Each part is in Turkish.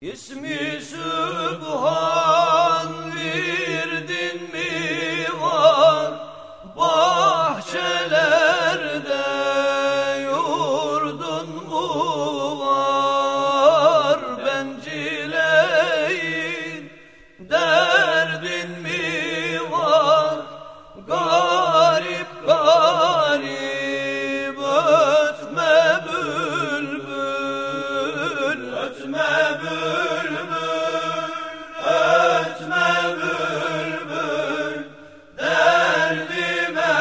İsmi Sübhan virdin mi var? Bahçeler Ötme bülbül, ötme bülbül, derdime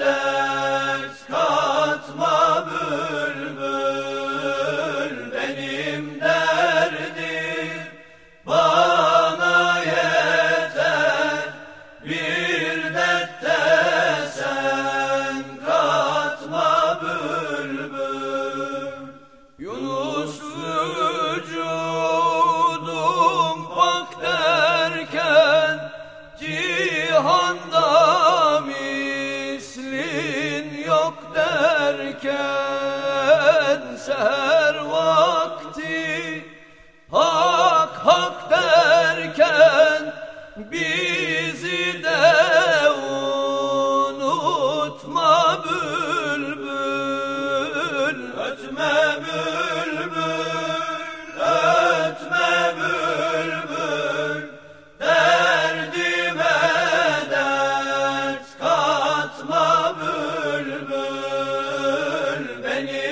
dert katma bülbül. Benim derdim bana yeter, bir dertte sen katma bülbül. Yunus. cihanda mislin yok derken seher vakti hak hak derken bizi de unutma bülbül ötme Amen.